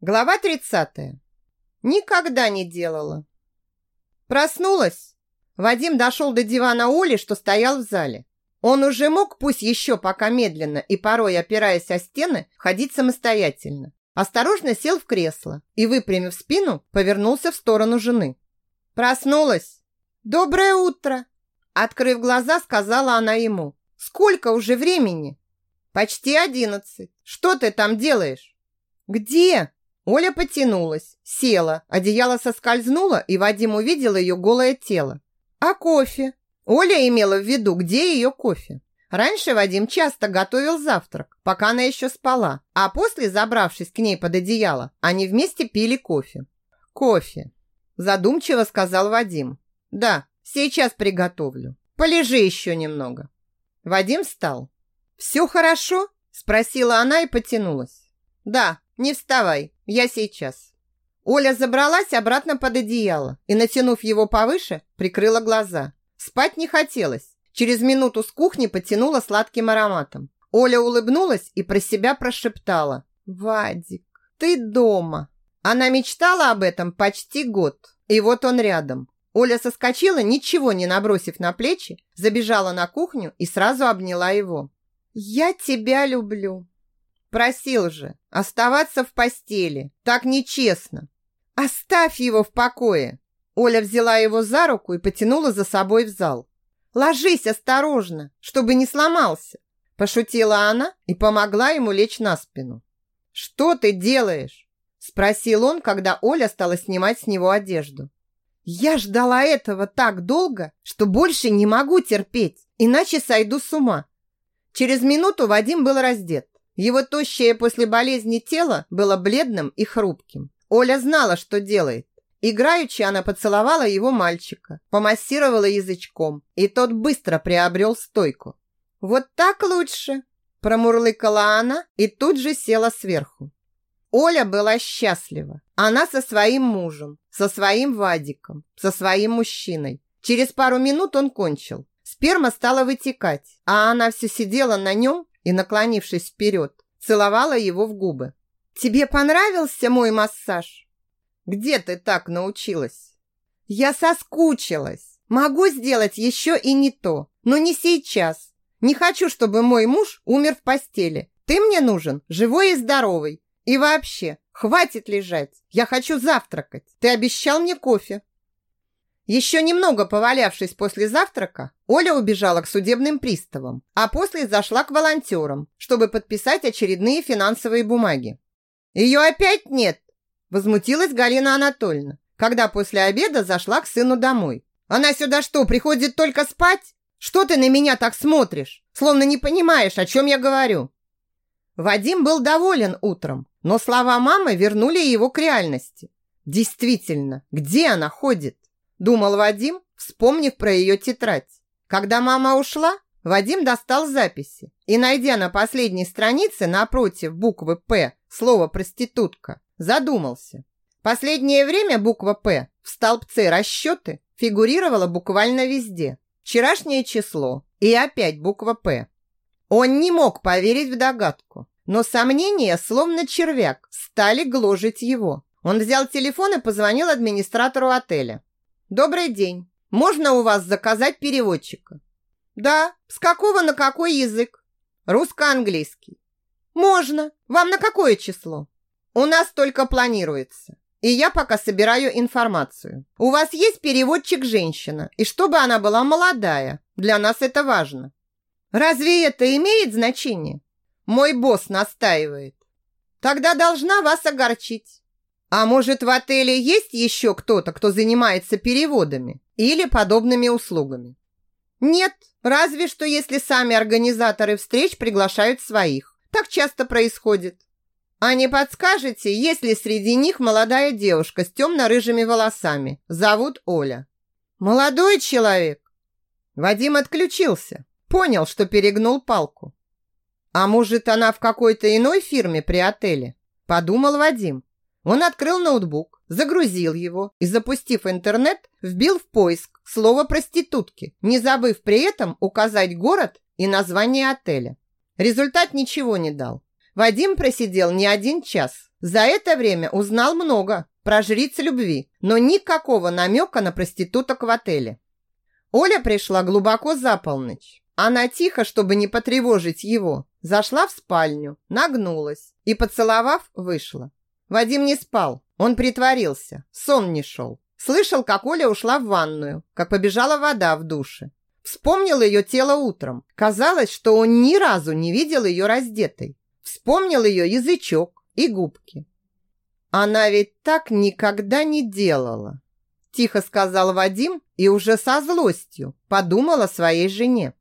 Глава 30. Никогда не делала. Проснулась. Вадим дошел до дивана Оли, что стоял в зале. Он уже мог, пусть еще пока медленно и порой опираясь о стены, ходить самостоятельно. Осторожно сел в кресло и, выпрямив спину, повернулся в сторону жены. Проснулась. «Доброе утро!» Открыв глаза, сказала она ему. «Сколько уже времени?» «Почти одиннадцать. Что ты там делаешь?» «Где?» Оля потянулась, села, одеяло соскользнуло, и Вадим увидел ее голое тело. А кофе? Оля имела в виду, где ее кофе. Раньше Вадим часто готовил завтрак, пока она еще спала, а после, забравшись к ней под одеяло, они вместе пили кофе. Кофе. Задумчиво сказал Вадим. Да, сейчас приготовлю. Полежи еще немного. Вадим встал. Все хорошо? Спросила она и потянулась. Да, не вставай, я сейчас. Оля забралась обратно под одеяло и, натянув его повыше, прикрыла глаза. Спать не хотелось. Через минуту с кухни потянула сладким ароматом. Оля улыбнулась и про себя прошептала. «Вадик, ты дома!» Она мечтала об этом почти год. И вот он рядом. Оля соскочила, ничего не набросив на плечи, забежала на кухню и сразу обняла его. «Я тебя люблю!» Просил же оставаться в постели. Так нечестно. Оставь его в покое. Оля взяла его за руку и потянула за собой в зал. Ложись осторожно, чтобы не сломался. Пошутила она и помогла ему лечь на спину. Что ты делаешь? Спросил он, когда Оля стала снимать с него одежду. Я ждала этого так долго, что больше не могу терпеть, иначе сойду с ума. Через минуту Вадим был раздет. Его тощее после болезни тело было бледным и хрупким. Оля знала, что делает. Играючи, она поцеловала его мальчика, помассировала язычком, и тот быстро приобрел стойку. «Вот так лучше!» – промурлыкала она и тут же села сверху. Оля была счастлива. Она со своим мужем, со своим Вадиком, со своим мужчиной. Через пару минут он кончил. Сперма стала вытекать, а она все сидела на нем и, наклонившись вперед, целовала его в губы. «Тебе понравился мой массаж?» «Где ты так научилась?» «Я соскучилась. Могу сделать еще и не то, но не сейчас. Не хочу, чтобы мой муж умер в постели. Ты мне нужен живой и здоровый. И вообще, хватит лежать. Я хочу завтракать. Ты обещал мне кофе». Еще немного повалявшись после завтрака, Оля убежала к судебным приставам, а после зашла к волонтерам, чтобы подписать очередные финансовые бумаги. «Ее опять нет!» – возмутилась Галина Анатольевна, когда после обеда зашла к сыну домой. «Она сюда что, приходит только спать? Что ты на меня так смотришь, словно не понимаешь, о чем я говорю?» Вадим был доволен утром, но слова мамы вернули его к реальности. Действительно, где она ходит? Думал Вадим, вспомнив про ее тетрадь. Когда мама ушла, Вадим достал записи и, найдя на последней странице напротив буквы «П» слово «проститутка», задумался. Последнее время буква «П» в столбце расчеты фигурировала буквально везде. Вчерашнее число и опять буква «П». Он не мог поверить в догадку, но сомнения, словно червяк, стали гложить его. Он взял телефон и позвонил администратору отеля. Добрый день. Можно у вас заказать переводчика? Да. С какого на какой язык? Русско-английский. Можно. Вам на какое число? У нас только планируется. И я пока собираю информацию. У вас есть переводчик женщина, и чтобы она была молодая. Для нас это важно. Разве это имеет значение? Мой босс настаивает. Тогда должна вас огорчить. А может, в отеле есть еще кто-то, кто занимается переводами или подобными услугами? Нет, разве что если сами организаторы встреч приглашают своих. Так часто происходит. А не подскажете, есть ли среди них молодая девушка с темно-рыжими волосами? Зовут Оля. Молодой человек. Вадим отключился. Понял, что перегнул палку. А может, она в какой-то иной фирме при отеле? Подумал Вадим. Он открыл ноутбук, загрузил его и, запустив интернет, вбил в поиск слово «проститутки», не забыв при этом указать город и название отеля. Результат ничего не дал. Вадим просидел не один час. За это время узнал много про жриц любви, но никакого намека на проституток в отеле. Оля пришла глубоко за полночь. Она тихо, чтобы не потревожить его, зашла в спальню, нагнулась и, поцеловав, вышла. Вадим не спал, он притворился, сон не шел. Слышал, как Оля ушла в ванную, как побежала вода в душе. Вспомнил ее тело утром. Казалось, что он ни разу не видел ее раздетой. Вспомнил ее язычок и губки. Она ведь так никогда не делала. Тихо сказал Вадим и уже со злостью подумал о своей жене.